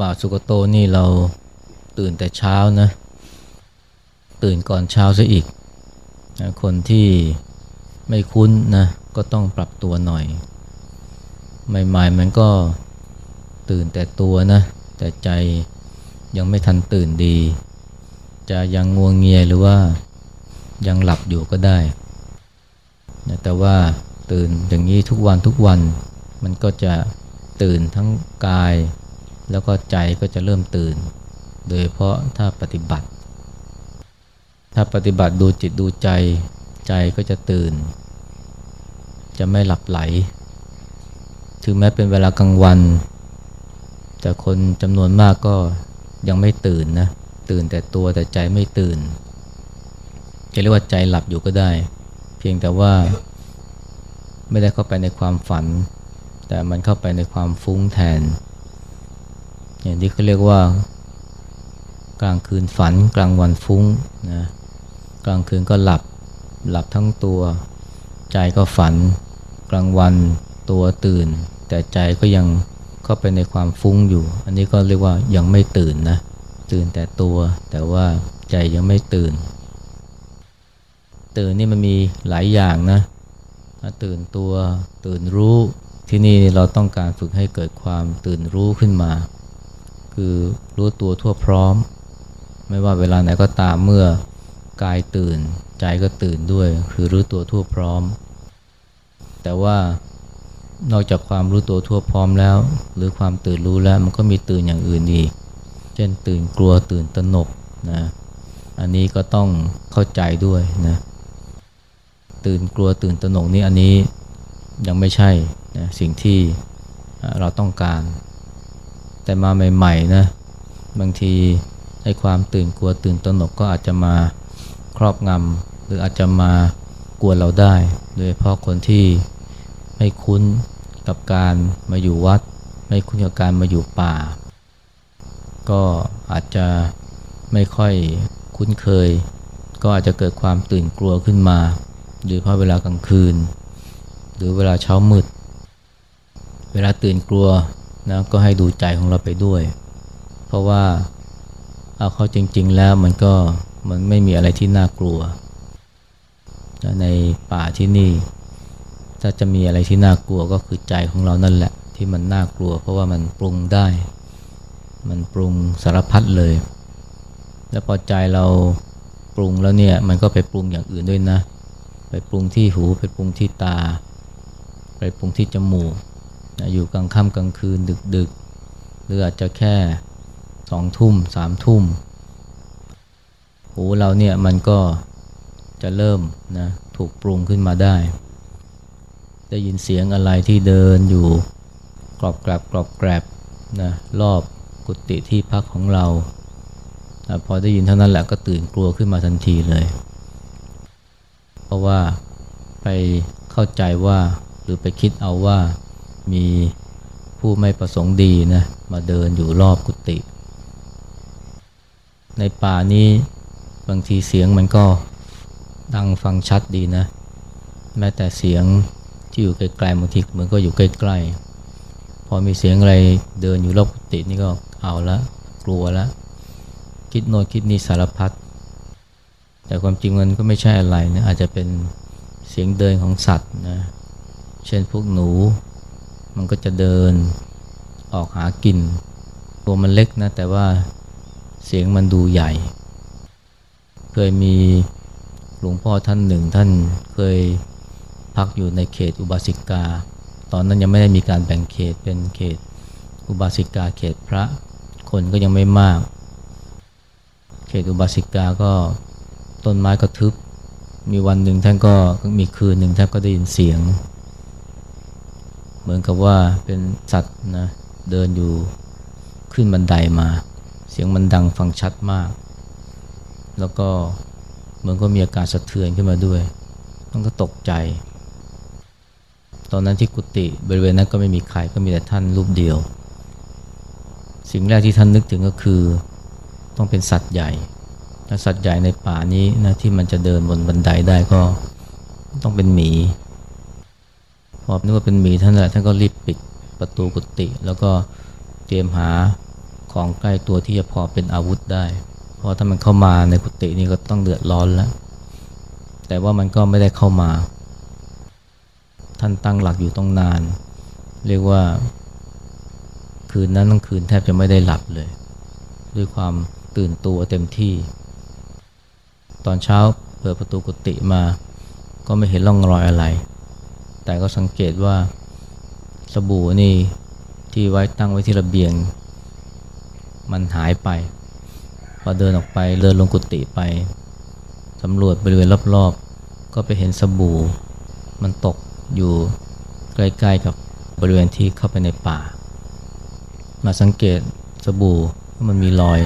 ป่าสุกโตนี่เราตื่นแต่เช้านะ ตื่นก่อนเช้าซะอีกนะคนที่ไม่คุ้นนะก็ต้องปรับตัวหน่อย ใหม่ๆมันก็ตื่นแต่ตัวนะ แต่ใจยังไม่ทันตื่นดี จะยังงวงเงียหรือว่ายังหลับอยู่ก็ได้นะแต่ว่าตื่นอย่างนี้ทุกวันทุกวันมันก็จะตื่นทั้งกาย แล้วก็ใจก็จะเริ่มตื่น โดยเพราะถ้าปฏิบัติ ถ้าปฏิบัติดูจิตดูใจ ใจก็จะตื่น จะไม่หลับไหล ถึงแม้เป็นเวลากลางวัน แต่คนจำนวนมากก็ยังไม่ตื่นนะ ตื่นแต่ตัวแต่ใจไม่ตื่น จะเรียกว่าใจหลับอยู่ก็ได้ เพียงแต่ว่าไม่ได้เข้าไปในความฝัน แต่มันเข้าไปในความฟุ้งแทน อย่างที่เขาเรียกว่า กลางคืนฝัน กลางวันฟุ้งนะกลางคืนก็หลับหลับทั้งตัว ใจก็ฝัน กลางวันตัวตื่น แต่ใจก็ยังเข้าไปในความฟุ้งอยู่ อันนี้ก็เรียกว่ายังไม่ตื่นนะตื่นแต่ตัว แต่ว่าใจยังไม่ตื่น ตื่นนี่มันมีหลายอย่างนะตื่นตัวตื่นรู้ที่นี่เราต้องการฝึกให้เกิดความตื่นรู้ขึ้นมา คือรู้ตัวทั่วพร้อม ไม่ว่าเวลาไหนก็ตามเมื่อกายตื่น ใจก็ตื่นด้วย คือรู้ตัวทั่วพร้อม แต่ว่านอกจากความรู้ตัวทั่วพร้อมแล้ว หรือความตื่นรู้แล้วมันก็มีตื่นอย่างอื่นอีก เช่นตื่นกลัวตื่นตระหนกนะอันนี้ก็ต้องเข้าใจด้วยนะตื่นกลัวตื่นตระหนกนี่อันนี้ยังไม่ใช่นะสิ่งที่เราต้องการ แต่มาใหม่ๆนะบางทีให้ความตื่นกลัวตื่นตระหนกก็อาจจะมาครอบงำหรืออาจจะมากวนเราได้ โดยเฉพาะคนที่ไม่คุ้นกับการมาอยู่วัด ไม่คุ้นกับการมาอยู่ป่า ก็อาจจะไม่ค่อยคุ้นเคย ก็อาจจะเกิดความตื่นกลัวขึ้นมาโดยเฉพาะเวลากลางคืน หรือเวลาเช้ามืด เวลาตื่นกลัว นะก็ให้ดูใจของเราไปด้วย เพราะว่าเอาเข้าจริง ๆ แล้วมันก็มันไม่มีอะไรที่น่ากลัว ในป่าที่นี่ ถ้าจะมีอะไรที่น่ากลัวก็คือใจของเรานั่นแหละ ที่มันน่ากลัว เพราะว่ามันปรุงได้ มันปรุงสารพัดเลย แล้วพอใจเราปรุงแล้วเนี่ยมันก็ไปปรุงอย่างอื่นด้วยนะ ไปปรุงที่หูไปปรุงที่ตา ไปปรุงที่จมูก อยู่กลางค่ำกลางคืนดึกดึกหรืออาจจะแค่สองทุ่มสามทุ่มหูเราเนี่ยมันก็จะเริ่มนะถูกปรุงขึ้นมาได้ ได้ยินเสียงอะไรที่เดินอยู่กรอบแกรบกรอบแกรบนะรอบกุฏิที่พักของเรา พอได้ยินเท่านั้นแหละก็ตื่นกลัวขึ้นมาทันทีเลย เพราะว่าไปเข้าใจว่าหรือไปคิดเอาว่า มีผู้ไม่ประสงค์ดีนะมาเดินอยู่รอบกุฏิในป่านี้บางทีเสียงมันก็ดังฟังชัดดีนะ แม้แต่เสียงที่อยู่ไกลๆบางทีเหมันก็อยู่ใกล้ๆ พอมีเสียงอะไรเดินอยู่รอบกุฏินี่ก็เอาละกลัวละ คิดโน่นคิดนี่สารพัดแต่ความจริงมันก็ไม่ใช่อะไรนะอาจจะเป็นเสียงเดินของสัตว์นะ เช่นพวกหนู มันก็จะเดินออกหากิน ตัวมันเล็กนะ แต่ว่าเสียงมันดูใหญ่ เคยมีหลวงพ่อท่านหนึ่งท่านเคยพักอยู่ในเขตอุบาสิกา ตอนนั้นยังไม่ได้มีการแบ่งเขตเป็นเขตอุบาสิกาเขตพระคนก็ยังไม่มาก เขตอุบาสิกาก็ต้นไม้ก็ทึบ มีวันหนึ่งท่านก็มีคืนหนึ่งท่านก็ได้ยินเสียง มือนกับว่าเป็นสัตว์นะเดินอยู่ขึ้นบันไดมา เสียงมันดังฟังชัดมาก แล้วก็เหมือนก็มีอาการสะเทือนขึ้นมาด้วยมันก็ตกใจ ตอนนั้นที่กุฏิบริเวณนั้นก็ไม่มีใครก็มีแต่ท่านรูปเดียว สิ่งแรกที่ท่านนึกถึงก็คือ ต้องเป็นสัตว์ใหญ่สัตว์ใหญ่ในป่านี้นะที่มันจะเดินบนบันไดได้ก็ต้องเป็นหมี พอนึกว่าเป็นหมีท่านแหละท่านก็รีบปิดประตูกุฏิแล้วก็เตรียมหาของใกล้ตัวที่จะพอเป็นอาวุธได้ เพราะถ้ามันเข้ามาในกุฏินี่ก็ต้องเดือดร้อนแล้ว แต่ว่ามันก็ไม่ได้เข้ามา ท่านตั้งหลักอยู่ต้องนาน เรียกว่า คืนนั้นทั้งคืนแทบจะไม่ได้หลับเลย ด้วยความตื่นตัวเต็มที่ ตอนเช้าเปิดประตูกุฏิมา ก็ไม่เห็นร่องรอยอะไร แต่ก็สังเกตว่าสบู่นี่ที่ไว้ตั้งไว้ที่ระเบียง มันหายไป พอเดินออกไปเดินลงกุฏิไปสำรวจบริเวณรอบๆ ก็ไปเห็นสบู่ มันตกอยู่ใกล้ๆกับบริเวณที่เข้าไปในป่า มาสังเกตสบู่ว่ามันมีรอย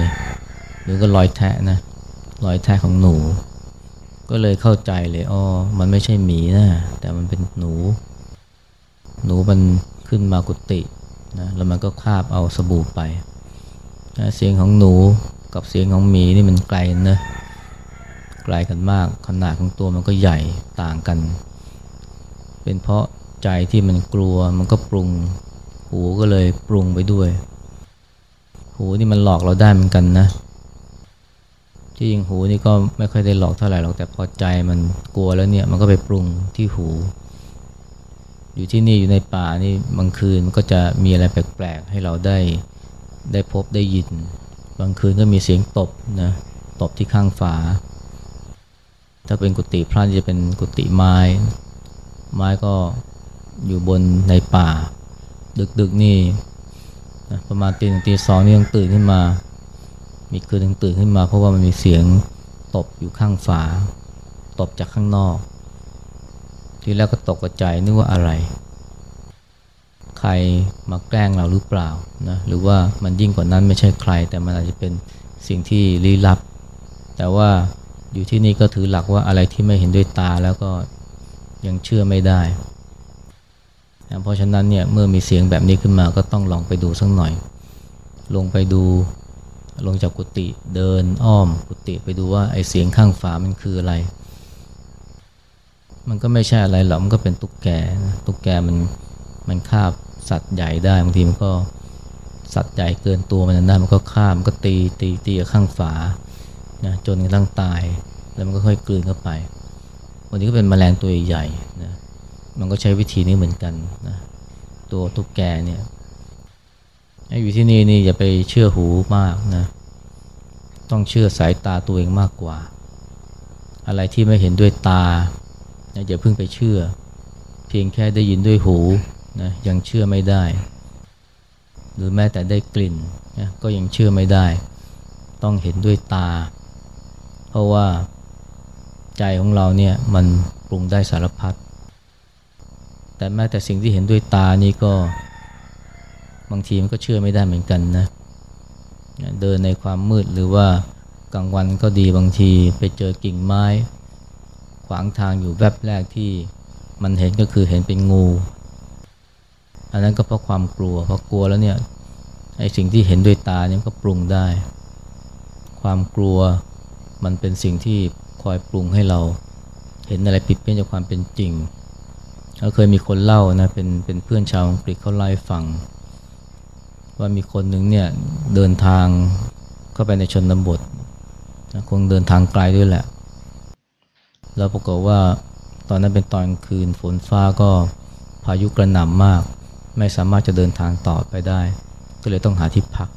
หรือก็รอยแทะนะรอยแทะของหนู ก็เลยเข้าใจเลยอ๋อมันไม่ใช่หมีนะ แต่มันเป็นหนู หนูมันขึ้นมากุฏินะแล้วมันก็คาบเอาสบู่ไปนะเสียงของหนูกับเสียงของหมีนี่มันไกลนะไกลกันมากขนาดของตัวมันก็ใหญ่ต่างกัน เป็นเพราะใจที่มันกลัวมันก็ปรุง หูก็เลยปรุงไปด้วย หูนี่มันหลอกเราได้เหมือนกันนะ ที่จริงหูนี่ก็ไม่ค่อยได้หลอกเท่าไหร่หรอกแต่พอใจมันกลัวแล้วเนี่ยมันก็ไปปรุงที่หู อยู่ที่นี่อยู่ในป่านี่บางคืนมันก็จะมีอะไรแปลกๆ ให้เราได้ได้พบได้ยิน บางคืนก็มีเสียงตบนะตบที่ข้างฝา ถ้าเป็นกุฏิพระจะเป็นกุฏิไม้ ไม้ก็อยู่บนในป่า ดึกๆนี่ประมาณตีหนึ่งตีสองนี่ยังตื่นขึ้นมา มีคืนหนึ่งตื่นขึ้นมา เพราะว่ามันมีเสียงตบอยู่ข้างฝา ตบจากข้างนอก ทีแรกก็ตกใจนึกว่าอะไร ใครมาแกล้งเราหรือเปล่านะหรือว่ามันยิ่งกว่านั้นไม่ใช่ใคร แต่มันอาจจะเป็นสิ่งที่ลี้ลับ แต่ว่าอยู่ที่นี่ก็ถือหลักว่าอะไรที่ไม่เห็นด้วยตาแล้วก็ยังเชื่อไม่ได้นะเพราะฉะนั้นเนี่ยเมื่อมีเสียงแบบนี้ขึ้นมาก็ต้องลองไปดูสักหน่อย ลงไปดู ลงจากกุฏิเดินอ้อมกุฏิไปดูว่าไอเสียงข้างฝามันคืออะไร มันก็ไม่ใช่อะไรหรอกมันก็เป็นตุ๊กแกนะตุ๊กแกมันมันคาบสัตว์ใหญ่ได้บางทีมันก็สัตว์ใหญ่เกินตัวมันได้มันก็ข้ามมันก็ตีตีตีข้างฝานะจนกระทั่งตายแล้วมันก็ค่อยกลืนเข้าไป วันนี้ก็เป็นแมลงตัวใหญ่นะมันก็ใช้วิธีนี้เหมือนกันนะตัวตุ๊กแกเนี่ย อยู่ที่นี่นี่อย่าไปเชื่อหูมากนะ ต้องเชื่อสายตาตัวเองมากกว่า อะไรที่ไม่เห็นด้วยตานะอย่าเพิ่งไปเชื่อ เพียงแค่ได้ยินด้วยหูนะยังเชื่อไม่ได้ หรือแม้แต่ได้กลิ่นนะก็ยังเชื่อไม่ได้ ต้องเห็นด้วยตา เพราะว่าใจของเราเนี่ยมันปรุงได้สารพัดแต่แม้แต่สิ่งที่เห็นด้วยตานี่ก็ บางทีมันก็เชื่อไม่ได้เหมือนกันนะเดินในความมืดหรือว่ากลางวันก็ดีบางทีไปเจอกิ่งไม้ ขวางทางอยู่แวบแรกที่มันเห็นก็คือเห็นเป็นงู อันนั้นก็เพราะความกลัวเพราะกลัวแล้วเนี่ยไอ้สิ่งที่เห็นด้วยตาเนี่ยก็ปรุงได้ ความกลัวมันเป็นสิ่งที่คอยปรุงให้เรา เห็นอะไรผิดเพี้ยนจากความเป็นจริงเขาเคยมีคนเล่านะเป็นเป็นเพื่อนชาวอังกฤษเขาเล่าให้ฟัง ว่ามีคนหนึ่งเนี่ยเดินทางเข้าไปในชนบทคงเดินทางไกลด้วยแหละ แล้วปรากฏว่าตอนนั้นเป็นตอนคืนฝนฟ้าก็พายุกระหน่ำมาก ไม่สามารถจะเดินทางต่อไปได้ ก็เลยต้องหาที่พัก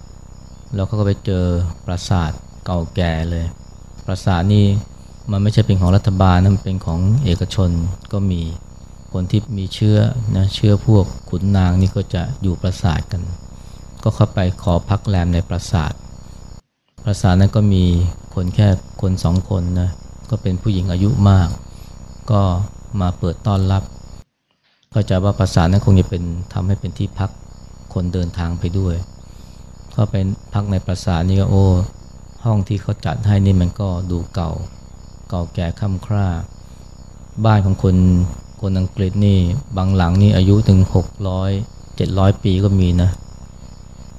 แล้วเขาก็ไปเจอปราสาทเก่าแก่เลย ปราสาทนี่มันไม่ใช่เป็นของรัฐบาลนะมันเป็นของเอกชนก็มีคนที่มีเชื้อนะเชื้อพวกขุนนางนี่ก็จะอยู่ปราสาทกัน ก็เข้าไปขอพักแรมในปราสาท ปราสาทนั้นก็มีคนแค่คนสองคนนะ ก็เป็นผู้หญิงอายุมาก ก็มาเปิดต้อนรับ เข้าใจว่าปราสาทนั้นคงจะเป็นทำให้เป็นที่พักคนเดินทางไปด้วยเข้าไปพักในปราสาทนี่ก็โอ้ ห้องที่เขาจัดให้นี่มันก็ดูเก่า เก่าแก่ค่ำคร่า บ้านของคนคนอังกฤษนี่บางหลังนี่อายุถึง 600 700 ปีก็มีนะ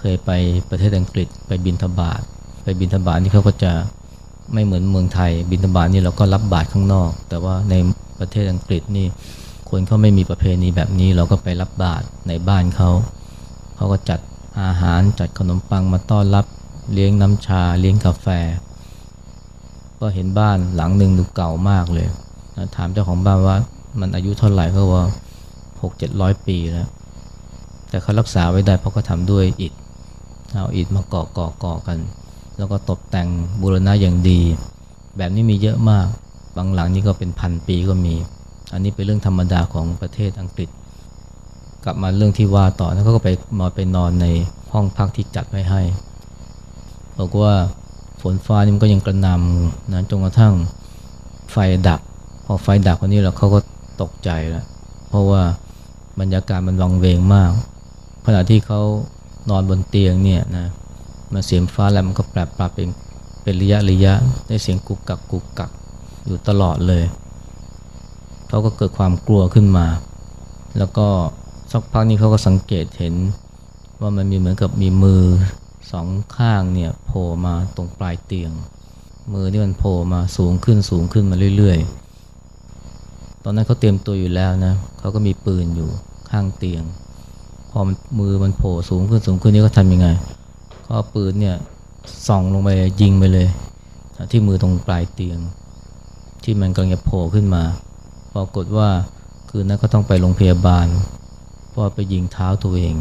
เคยไปประเทศอังกฤษไปบินทบาทไปบินทบาทนี่เขาก็จะไม่เหมือนเมืองไทย บินทบาทนี่เราก็รับบาตรข้างนอก แต่ว่าในประเทศอังกฤษนี่คนเขาไม่มีประเพณีแบบนี้เราก็ไปรับบาตรในบ้านเขา เขาก็จัดอาหารจัดขนมปังมาต้อนรับเลี้ยงน้ำชาเลี้ยงกาแฟ ก็เห็นบ้านหลังหนึ่งดูเก่ามากเลย ถามเจ้าของบ้านว่ามันอายุเท่าไหร่ก็ว่าหกเจ็ดร้อยปีแล้ว แต่เขารักษาไว้ได้เพราะเขาทำด้วยอิฐ เอาอิฐมาเก่อก่อก่อกัน แล้วก็ตกแต่งบูรณะอย่างดี แบบนี้มีเยอะมาก บางหลังนี่ก็เป็นพันปีก็มี อันนี้เป็นเรื่องธรรมดาของประเทศอังกฤษ กลับมาเรื่องที่ว่าต่อแล้วเขาก็ไปมาไปนอนในห้องพักที่จัดไว้ให้บอกว่าฝนฟ้านี่มันก็ยังกระนำนะจนกระทั่งไฟดับ พอไฟดับคนนี้แล้วเขาก็ตกใจแล้วเพราะว่าบรรยากาศมันวังเวงมากขณะที่เขา นอนบนเตียงเนี่ยนะมันเสียงฟ้าแล้วมันก็แปรปรับเป็นเป็นระยะระยะได้เสียงกุกกักกุกกักอยู่ตลอดเลยเขาก็เกิดความกลัวขึ้นมา แล้วก็สักพักนี้เขาก็สังเกตเห็นว่ามันมีเหมือนกับมีมือสองข้างเนี่ยโผล่มาตรงปลายเตียง มือที่มันโผล่มาสูงขึ้นสูงขึ้นมาเรื่อยๆ ตอนนั้นเขาเตรียมตัวอยู่แล้วนะเขาก็มีปืนอยู่ข้างเตียง พอมันมือมันโผล่สูงขึ้นสูงขึ้นนี่ก็ทำยังไงก็ปืนเนี่ยส่องลงไปยิงไปเลย ที่มือตรงปลายเตียง ที่มันกำลังจะโผล่ขึ้นมาปรากฏว่าคืนนั้นก็ต้องไปโรงพยาบาล เพราะไปยิงเท้าตัวเอง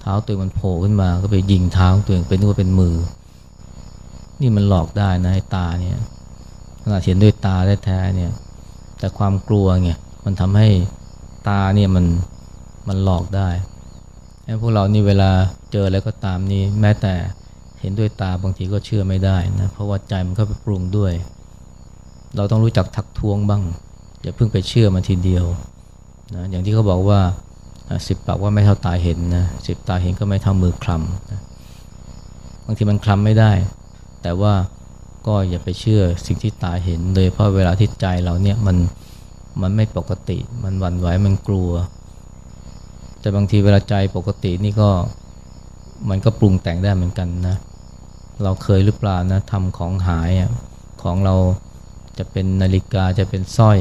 เท้าตัวมันโผล่ขึ้นมาก็ไปยิงเท้าตัวเองเป็นนึกว่าเป็นมือ นี่มันหลอกได้นะไอ้ตาเนี่ยขนาดเห็นด้วยตาแท้ๆเนี่ยแต่ความกลัวไงมันทำให้ตาเนี่ยมันมันหลอกได้ พวกเรานี่เวลาเจออะไรก็ตามนี่แม้แต่เห็นด้วยตาบางทีก็เชื่อไม่ได้นะเพราะว่าใจมันก็ไปปรุงด้วย เราต้องรู้จักทักท้วงบ้างอย่าเพิ่งไปเชื่อมันทีเดียวนะอย่างที่เขาบอกว่าสิบปากว่าไม่เท่าตาเห็นนะสิบตาเห็นก็ไม่เท่ามือคลำนะบางทีมันคลำไม่ได้ แต่ว่าก็อย่าไปเชื่อสิ่งที่ตาเห็นเลยเพราะเวลาที่ใจเราเนี่ยมันมันไม่ปกติมันหวั่นไหวมันกลัว แต่บางทีเวลาใจปกตินี่ก็มันก็ปรุงแต่งได้เหมือนกันนะ เราเคยหรือเปล่านะทำของหายของเราจะเป็นนาฬิกาจะเป็นสร้อย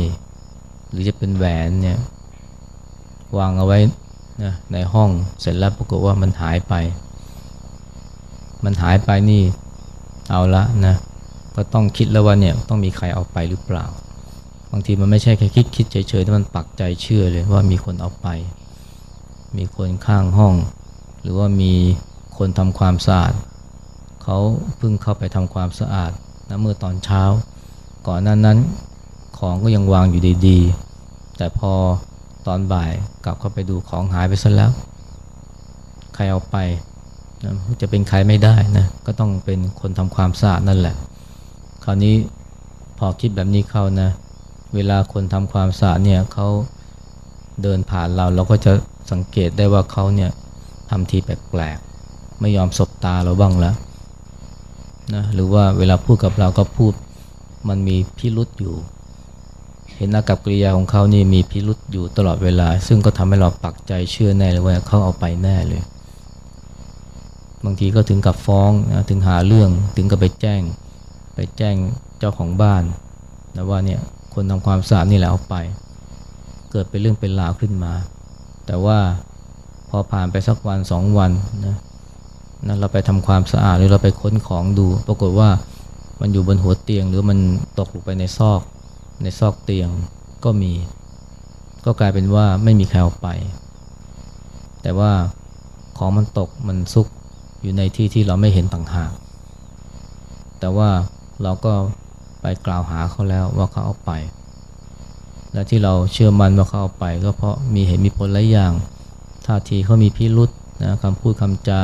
หรือจะเป็นแหวนเนี่ยวางเอาไว้นะในห้องเสร็จแล้วปรากฏว่ามันหายไป มันหายไปนี่เอาละนะก็ต้องคิดแล้วว่าเนี่ยต้องมีใครเอาไปหรือเปล่า บางทีมันไม่ใช่แค่คิดคิดเฉยๆแต่มันปักใจเชื่อเลยว่ามีคนเอาไป มีคนข้างห้อง หรือว่ามีคนทำความสะอาดเขาเพิ่งเข้าไปทำความสะอาดนะเมื่อตอนเช้า ก่อนนั้นนั้นของก็ยังวางอยู่ดีๆ แต่พอตอนบ่ายกลับเข้าไปดูของหายไปซะแล้ว ใครเอาไปนะจะเป็นใครไม่ได้นะก็ต้องเป็นคนทำความสะอาดนั่นแหละ คราวนี้พอคิดแบบนี้เข้านะ เวลาคนทำความสะอาดเนี่ยเขาเดินผ่านเราเราก็จะ สังเกตได้ว่าเขาเนี่ยทำทีแปลกๆ ไม่ยอมสบตาเราบ้างแล้วนะหรือว่าเวลาพูดกับเราก็พูดมันมีพิรุษอยู่ เห็นอากับกิริยาของเขานี่มีพิรุษอยู่ตลอดเวลา ซึ่งก็ทำให้เราปักใจเชื่อแน่เลยว่าเขาเอาไปแน่เลย บางทีก็ถึงกับฟ้องนะถึงหาเรื่องถึงกับไปแจ้ง ไปแจ้งเจ้าของบ้านนะว่าเนี่ยคนทำความสะอาดนี่แหละเอาไป เกิดเป็นเรื่องเป็นราวขึ้นมา แต่ว่าพอผ่านไปสักวันสองวันนะนะเราไปทำความสะอาดหรือเราไปค้นของดู ปรากฏว่ามันอยู่บนหัวเตียงหรือมันตกลงไปในซอก ในซอกเตียงก็มี ก็กลายเป็นว่าไม่มีใครเอาไป แต่ว่าของมันตกมันซุกอยู่ในที่ที่เราไม่เห็นต่างหาก แต่ว่าเราก็ไปกล่าวหาเขาแล้วว่าเขาเอาไป และที่เราเชื่อมันว่าเขาเอาไป ก็เพราะมีเหตุมีผลหลายอย่างท่าทีเขามีพิรุษนะคำพูดคำจา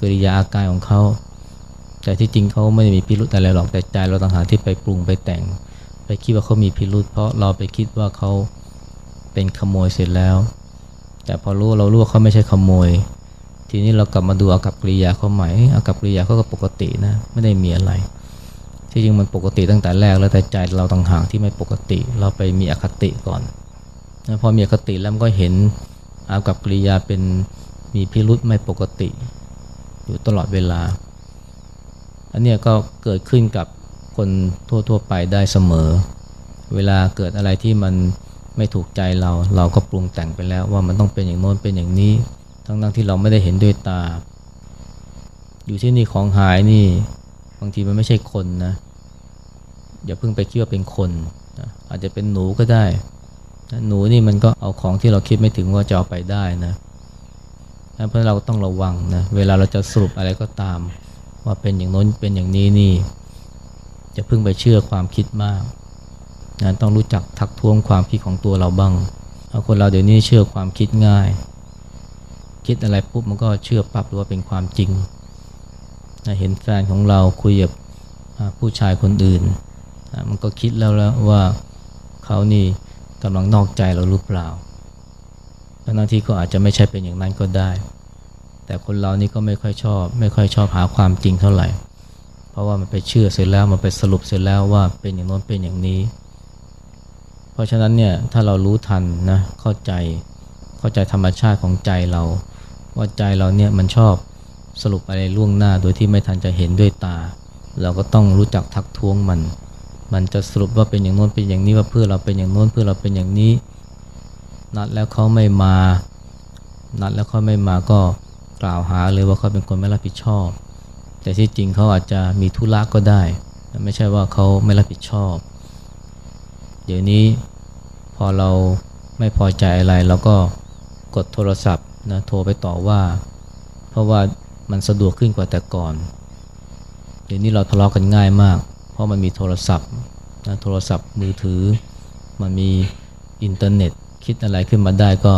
กริยาอาการของเขา แต่ที่จริงเขาไม่ได้มีพิรุธอะไรหรอกแต่ใจเราต่างหากที่ไปปรุงไปแต่ง ไปคิดว่าเขามีพิรุธเพราะเราไปคิดว่าเขาเป็นขโมยเสร็จแล้ว แต่พอรู้เรารู้ว่าเขาไม่ใช่ขโมย ทีนี้เรากลับมาดูอากับกริยาเขาใหม่อากับกริยาเขาก็ปกตินะไม่ได้มีอะไร ที่จริงมันปกติตั้งแต่แรกแล้วแต่ใจเราต่างหากที่ไม่ปกติ เราไปมีอคติก่อนพอมีอคติแล้วมันก็เห็นอากับกิริยาเป็นมีพิรุธไม่ปกติ อยู่ตลอดเวลา อันนี้ก็เกิดขึ้นกับคนทั่วๆไปได้เสมอ เวลาเกิดอะไรที่มันไม่ถูกใจเราเราก็ปรุงแต่งไปแล้วว่ามันต้องเป็นอย่างโน้นเป็นอย่างนี้ ทั้งๆที่เราไม่ได้เห็นด้วยตา อยู่ที่นี่ของหายนี่ บางทีมันไม่ใช่คนนะ อย่าเพิ่งไปคิดว่าเป็นคนนะอาจจะเป็นหนูก็ได้นะหนูนี่มันก็เอาของที่เราคิดไม่ถึงว่าจะเอาไปได้นะเพราะเราต้องระวังนะเวลาเราจะสรุปอะไรก็ตาม ว่าเป็นอย่างโน้นเป็นอย่างนี้นี่จะเพิ่งไปเชื่อความคิดมากนะต้องรู้จักทักท้วงความคิดของตัวเราบ้างเอาคนเราเดี๋ยวนี้เชื่อความคิดง่าย คิดอะไรปุ๊บมันก็เชื่อปั๊บว่าเป็นความจริง เห็นแฟนของเราคุยกับผู้ชายคนอื่น มันก็คิดแล้วแล้วว่าเขานี่กำลังนอกใจเราหรือเปล่าทั้งที่ก็อาจจะไม่ใช่เป็นอย่างนั้นก็ได้ แต่คนเรานี่ก็ไม่ค่อยชอบ ไม่ค่อยชอบหาความจริงเท่าไหร่ เพราะว่ามันไปเชื่อเสร็จแล้วมันไปสรุปเสร็จแล้วว่าเป็นอย่างโน้นเป็นอย่างนี้ เพราะฉะนั้นเนี่ยถ้าเรารู้ทันนะเข้าใจเข้าใจธรรมชาติของใจเรา ว่าใจเราเนี่ยมันชอบ สรุปอะไรล่วงหน้าโดยที่ไม่ทันจะเห็นด้วยตา เราก็ต้องรู้จักทักท้วงมัน มันจะสรุปว่าเป็นอย่างโน้นเป็นอย่างนี้ว่าเพื่อเราเป็นอย่างโน้นเพื่อเราเป็นอย่างนี้ นัดแล้วเขาไม่มา นัดแล้วเขาไม่มาก็กล่าวหาเลยว่าเขาเป็นคนไม่รับผิดชอบ แต่ที่จริงเขาอาจจะมีธุระก็ได้ ไม่ใช่ว่าเขาไม่รับผิดชอบ เดี๋ยวนี้พอเราไม่พอใจอะไรเราก็กดโทรศัพท์นะโทรไปต่อว่า เพราะว่า มันสะดวกขึ้นกว่าแต่ก่อนเดี๋ยวนี้เราทะเลาะกันง่ายมาก เพราะมันมีโทรศัพท์นะโทรศัพท์มือถือ มันมีอินเทอร์เน็ต คิดอะไรขึ้นมาได้ก็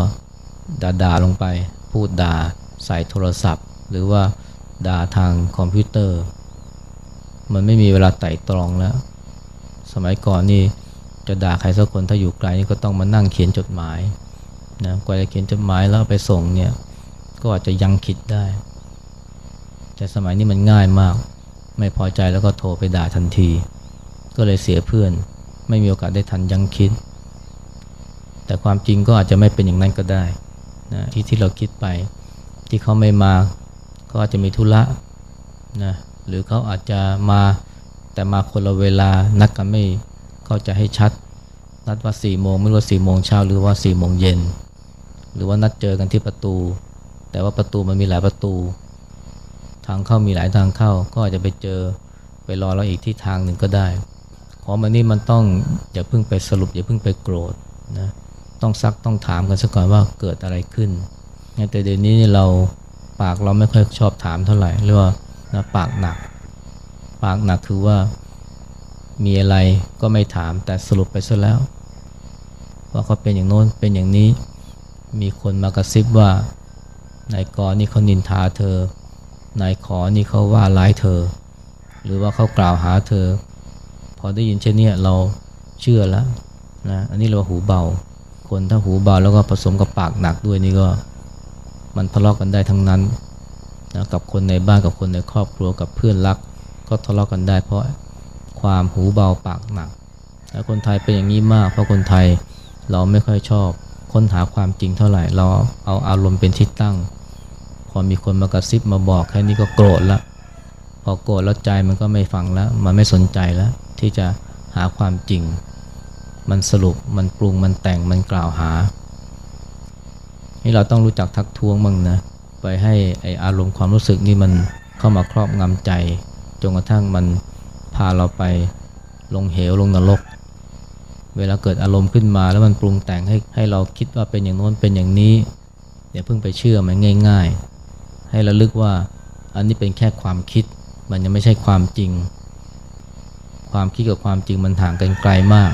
ด่าๆลงไป พูดด่าใส่โทรศัพท์ หรือว่าด่าทางคอมพิวเตอร์ มันไม่มีเวลาไต่ตรองแล้ว สมัยก่อนนี่จะด่าใครสักคนถ้าอยู่ไกลนี่ก็ต้องมานั่งเขียนจดหมายนะกว่าจะเขียนจดหมายแล้วไปส่งเนี่ยก็อาจจะยังคิดได้ แต่สมัยนี้มันง่ายมาก ไม่พอใจแล้วก็โทรไปด่าทันที ก็เลยเสียเพื่อน ไม่มีโอกาสได้ทันยังคิด แต่ความจริงก็อาจจะไม่เป็นอย่างนั้นก็ได้นะที่ที่เราคิดไป ที่เขาไม่มาก็อาจจะมีธุระนะหรือเขาอาจจะมาแต่มาคนละเวลานัดกันไม่เข้าใจให้ชัด นัดว่า4ี่โมงไม่รู้ว่าสี่โมงเช้าหรือว่า4ี่โมงเย็นหรือว่านัดเจอกันที่ประตู แต่ว่าประตูมันมีหลายประตูางเข้ามีหลายทางเข้า ก็อาจจะไปเจอไปรอเราอีกที่ทางหนึ่งก็ได้ ขอมันนี่มันต้องอย่าเพิ่งไปสรุปอย่าเพิ่งไปโกรธนะต้องซักต้องถามกันซะก่อนว่าเกิดอะไรขึ้นแต่เดี๋ยวนี้เราปากเราไม่ค่อยชอบถามเท่าไหร่เรียกว่านะปากหนัก ปากหนักคือว่ามีอะไรก็ไม่ถามแต่สรุปไปซะแล้ว ว่าเขาเป็นอย่างโน้นเป็นอย่างนี้ มีคนมากระซิบว่านายกรนี่เขานินทาเธอ นายขอนี่เขาว่าร้ายเธอ หรือว่าเขากล่าวหาเธอ พอได้ยินเช่นนี้เราเชื่อแล้วนะอันนี้เราหูเบา คนถ้าหูเบาแล้วก็ผสมกับปากหนักด้วยนี่ก็ มันทะเลาะกกันได้ทั้งนั้นนะกับคนในบ้านกับคนในครอบครัวกับเพื่อนรัก ก็ทะเลาะกกันได้ เพราะความหูเบาปากหนักแล้วคนไทยเป็นอย่างนี้มาก เพราะคนไทยเราไม่ค่อยชอบค้นหาความจริงเท่าไหร่เราเอาอารมณ์เป็นที่ตั้ง พอมีคนมากระซิบมาบอกแค่นี้ก็โกรธละพอโกรธแล้วใจมันก็ไม่ฟังแล้ว มันไม่สนใจแล้ว ที่จะหาความจริง มันสรุปมันปรุงมันแต่งมันกล่าวหานี่เราต้องรู้จักทักท้วงบ้างนะไปให้ไออารมณ์ความรู้สึกนี่มันเข้ามาครอบงำใจจนกระทั่งมันพาเราไปลงเหวลงนรก เวลาเกิดอารมณ์ขึ้นมาแล้วมันปรุงแต่งให้ให้เราคิดว่าเป็นอย่างโน้นเป็นอย่างนี้อย่าเพิ่งไปเชื่อมันง่าย ๆ ให้ระลึกว่าอันนี้เป็นแค่ความคิด มันยังไม่ใช่ความจริง ความคิดกับความจริงมันห่างกันไกลมาก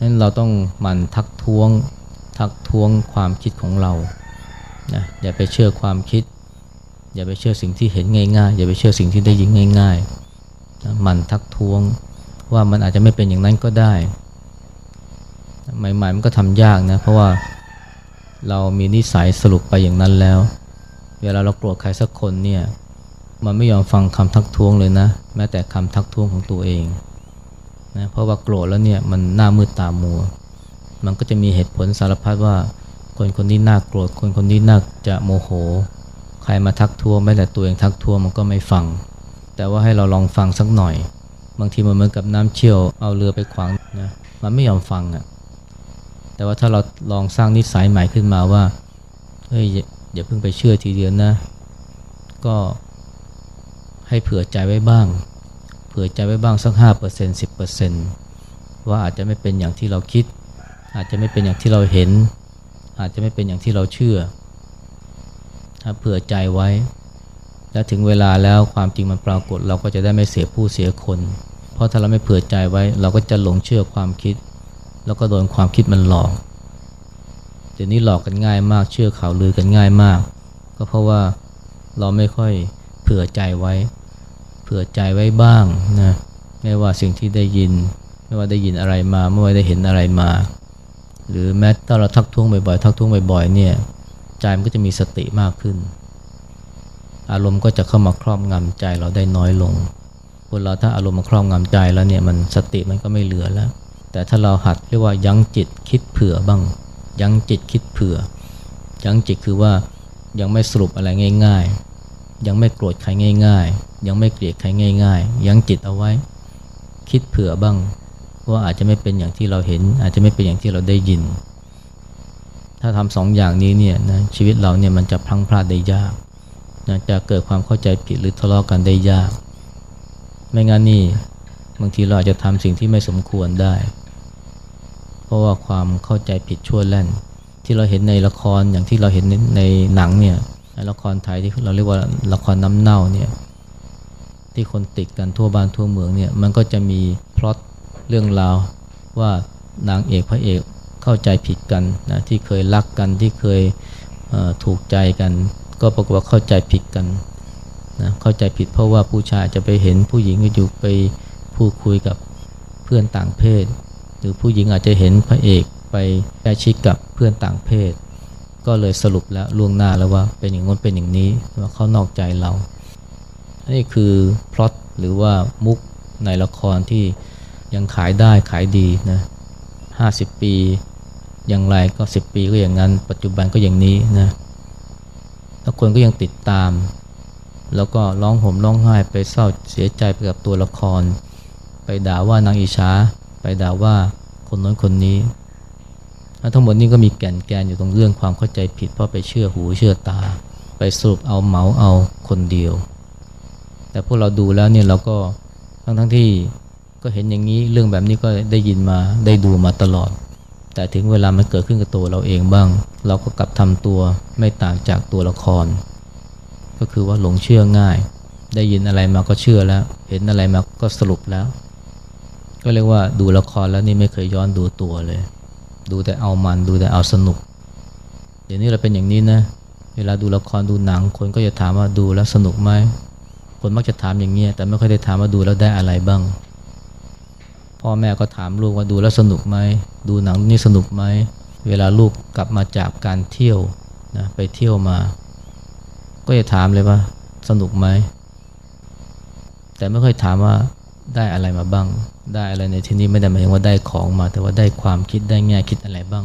นั้นเราต้องมันทักท้วงทักท้วงความคิดของเรานะอย่าไปเชื่อความคิด อย่าไปเชื่อสิ่งที่เห็นง่ายๆ อย่าไปเชื่อสิ่งที่ได้ยินง่ายๆนะมันทักท้วงว่ามันอาจจะไม่เป็นอย่างนั้นก็ได้ใหม่ๆมันก็ทำยากนะเพราะว่าเรามีนิสัยสรุปไปอย่างนั้นแล้ว เวลาเราโกรธใครสักคนเนี่ยมันไม่ยอมฟังคำทักท้วงเลยนะ แม้แต่คำทักท้วงของตัวเองนะเพราะว่าโกรธแล้วเนี่ยมันหน้ามืดตามัว มันก็จะมีเหตุผลสารพัดว่า คนคนนี้น่าโกรธคนคนนี้น่าจะโมโห ใครมาทักท้วงแม้แต่ตัวเองทักท้วงมันก็ไม่ฟัง แต่ว่าให้เราลองฟังสักหน่อย บางทีมันเหมือนกับน้ำเชี่ยวเอาเรือไปขวางนะมันไม่ยอมฟังอะ่ะแต่ว่าถ้าเราลองสร้างนิสัยใหม่ขึ้นมาว่าเฮ้ย อย่าเพิ่งไปเชื่อทีเดียวนะ ก็ให้เผื่อใจไว้บ้าง เผื่อใจไว้บ้างสัก 5% 10%ว่าอาจจะไม่เป็นอย่างที่เราคิด อาจจะไม่เป็นอย่างที่เราเห็น อาจจะไม่เป็นอย่างที่เราเชื่อถ้าเผื่อใจไว้ และถึงเวลาแล้วความจริงมันปรากฏ เราก็จะได้ไม่เสียผู้เสียคน เพราะถ้าเราไม่เผื่อใจไว้ เราก็จะหลงเชื่อความคิด แล้วก็โดนความคิดมันหลอก เดี๋ยวนี้หลอกกันง่ายมาก เชื่อข่าวลือกันง่ายมาก ก็เพราะว่าเราไม่ค่อยเผื่อใจไว้ เผื่อใจไว้บ้างนะไม่ว่าสิ่งที่ได้ยิน ไม่ว่าได้ยินอะไรมาไม่ว่าได้เห็นอะไรมา หรือแม้ถ้าเราทักท้วงบ่อยๆทักท้วงบ่อยๆเนี่ยใจมันก็จะมีสติมากขึ้น อารมณ์ก็จะเข้ามาครอบงำใจเราได้น้อยลงคนเราถ้าอารมณ์มาครอบงำใจแล้วเนี่ยมันสติมันก็ไม่เหลือแล้ว แต่ถ้าเราหัดเรียกว่ายั้งจิตคิดเผื่อบ้าง ยั้งจิตคิดเผื่อ ยั้งจิตคือว่ายังไม่สรุปอะไรง่าย ๆ ยังไม่โกรธใครง่าย ๆ ยังไม่เกลียดใครง่าย ๆ ยั้งจิตเอาไว้ คิดเผื่อบ้างว่าอาจจะไม่เป็นอย่างที่เราเห็น อาจจะไม่เป็นอย่างที่เราได้ยิน ถ้าทำสองอย่างนี้เนี่ยนะชีวิตเราเนี่ยมันจะพลังพลาดได้ยากนะจะเกิดความเข้าใจผิดหรือทะเลาะกันได้ยาก ไม่งั้นนี่บางทีเราอาจจะทำสิ่งที่ไม่สมควรได้ เพราะว่าความเข้าใจผิดชั่วแล่น ที่เราเห็นในละครอย่างที่เราเห็นในหนังเนี่ยละครไทยที่เราเรียกว่าละครน้ำเน่าเนี่ยที่คนติดกันทั่วบ้านทั่วเมืองเนี่ยมันก็จะมีพล็อตเรื่องราวว่านางเอกพระเอกเข้าใจผิดกันนะที่เคยรักกันที่เคยถูกใจกัน ก็ปรากฏว่าเข้าใจผิดกันนะเข้าใจผิดเพราะว่าผู้ชายจะไปเห็นผู้หญิงก็อยู่ไปพูดคุยกับเพื่อนต่างเพศ รือผู้หญิงอาจจะเห็นพระเอกไปแปชิดกับเพื่อนต่างเพศ ก็เลยสรุปแล้วล่วงหน้าแล้วว่าเป็นอย่างง้นเป็นอย่างนี้ว่าเขานอกใจเรา นี่คือพล็อตหรือว่ามุกในละครที่ยังขายได้ขายดีนะห้าสิบปีอย่างไรก็สิบปีก็อย่างนั้น ปัจจุบันก็อย่างนี้นะแล้วคนก็ยังติดตาม แล้วก็ร้องห่มร้องไห้ไปเศร้าเสียใจไปกับตัวละคร ไปด่าว่านางอิชา ไปด่าว่าคนน้นคนนี้ ทั้งหมดนี้ก็มีแก่นแกนอยู่ตรงเรื่องความเข้าใจผิด เพราะไปเชื่อหูเชื่อตา ไปสรุปเอาเหมาเอาคนเดียว แต่พวกเราดูแล้วเนี่ยเราก็ทั้งทั้งที่ก็เห็นอย่างนี้เรื่องแบบนี้ก็ได้ยินมาได้ดูมาตลอด แต่ถึงเวลามันเกิดขึ้นกับตัวเราเองบ้าง เราก็กลับทำตัวไม่ต่างจากตัวละคร ก็คือว่าหลงเชื่อง่าย ได้ยินอะไรมาก็เชื่อแล้ว เห็นอะไรมาก็สรุปแล้ว ก็เรียกว่าดูละครแล้วนี่ไม่เคยย้อนดูตัวเลย ดูแต่เอามันดูแต่เอาสนุก เดี๋ยวนี้เราเป็นอย่างนี้นะ เวลาดูละครดูหนัง คนก็จะถามว่าดูแล้วสนุกไหมคนมักจะถามอย่างเงี้ยแต่ไม่ค่อยได้ถามว่าดูแล้วได้อะไรบ้าง พ่อแม่ก็ถามลูกว่าดูแล้วสนุกไหมดูหนังนี่สนุกไหมเวลาลูกกลับมาจากการเที่ยวนะไปเที่ยวมา ก็จะถามเลยว่าสนุกไหมแต่ไม่ค่อยถามว่า ได้อะไรมาบ้าง ได้อะไรในที่นี้ไม่ได้หมายถึงว่าได้ของมา แต่ว่าได้ความคิดได้แง่คิดอะไรบ้าง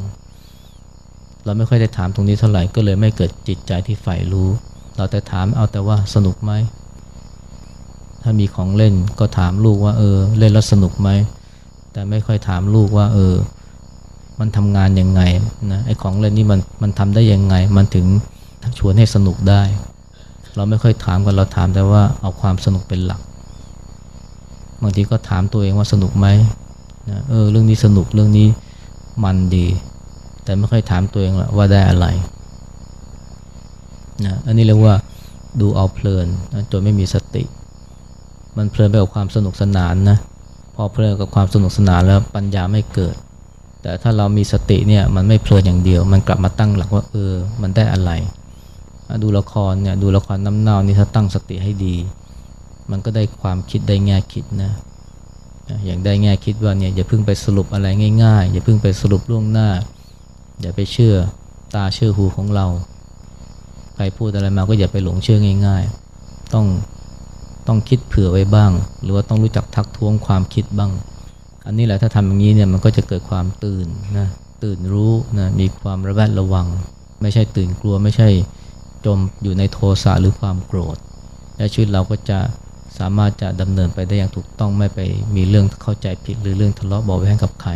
เราไม่ค่อยได้ถามตรงนี้เท่าไหร่ก็เลยไม่เกิดจิตใจที่ใฝ่รู้ เราแต่ถามเอาแต่ว่าสนุกไหมถ้ามีของเล่นก็ถามลูกว่าเออ เล่นแล้วสนุกไหมแต่ไม่ค่อยถามลูกว่า เออ มันทำงานยังไงนะไอ้ของเล่นนี่มันมันทำได้ยังไง มันถึงชวนให้สนุกได้ เราไม่ค่อยถามกันเราถามแต่ว่าเอาความสนุกเป็นหลัก บางทีก็ถามตัวเองว่าสนุกไหมนะเออเรื่องนี้สนุกเรื่องนี้มันดี แต่ไม่ค่อยถามตัวเองว่าได้อะไรนะอันนี้เรียกว่าดูเอาเพลินนะจนไม่มีสติ มันเพลินไปกับความสนุกสนานนะพอเพลินกับความสนุกสนานแล้วปัญญาไม่เกิด แต่ถ้าเรามีสติเนี่ยมันไม่เพลินอย่างเดียว มันกลับมาตั้งหลักว่าเออมันได้อะไร ดูละครเนี่ยดูละครน้ำเน่านี่ถ้าตั้งสติให้ดี มันก็ได้ความคิดได้แง่คิดนะอย่างได้แง่คิดว่าเนี่ยอย่าเพิ่งไปสรุปอะไรง่ายๆ อย่าเพิ่งไปสรุปล่วงหน้า อย่าไปเชื่อตาเชื่อหูของเรา ใครพูดอะไรมาก็อย่าไปหลงเชื่อง่าย ๆ ต้องต้องคิดเผื่อไว้บ้าง หรือว่าต้องรู้จักทักท้วงความคิดบ้าง อันนี้แหละถ้าทำอย่างนี้เนี่ยมันก็จะเกิดความตื่นนะตื่นรู้นะมีความระแวดระวัง ไม่ใช่ตื่นกลัวไม่ใช่จมอยู่ในโทสะหรือความโกรธและชีวิตเราก็จะ สามารถจะดำเนินไปได้อย่างถูกต้องไม่ไปมีเรื่องเข้าใจผิดหรือเรื่องทะเลาะเบาแว้งกับใคร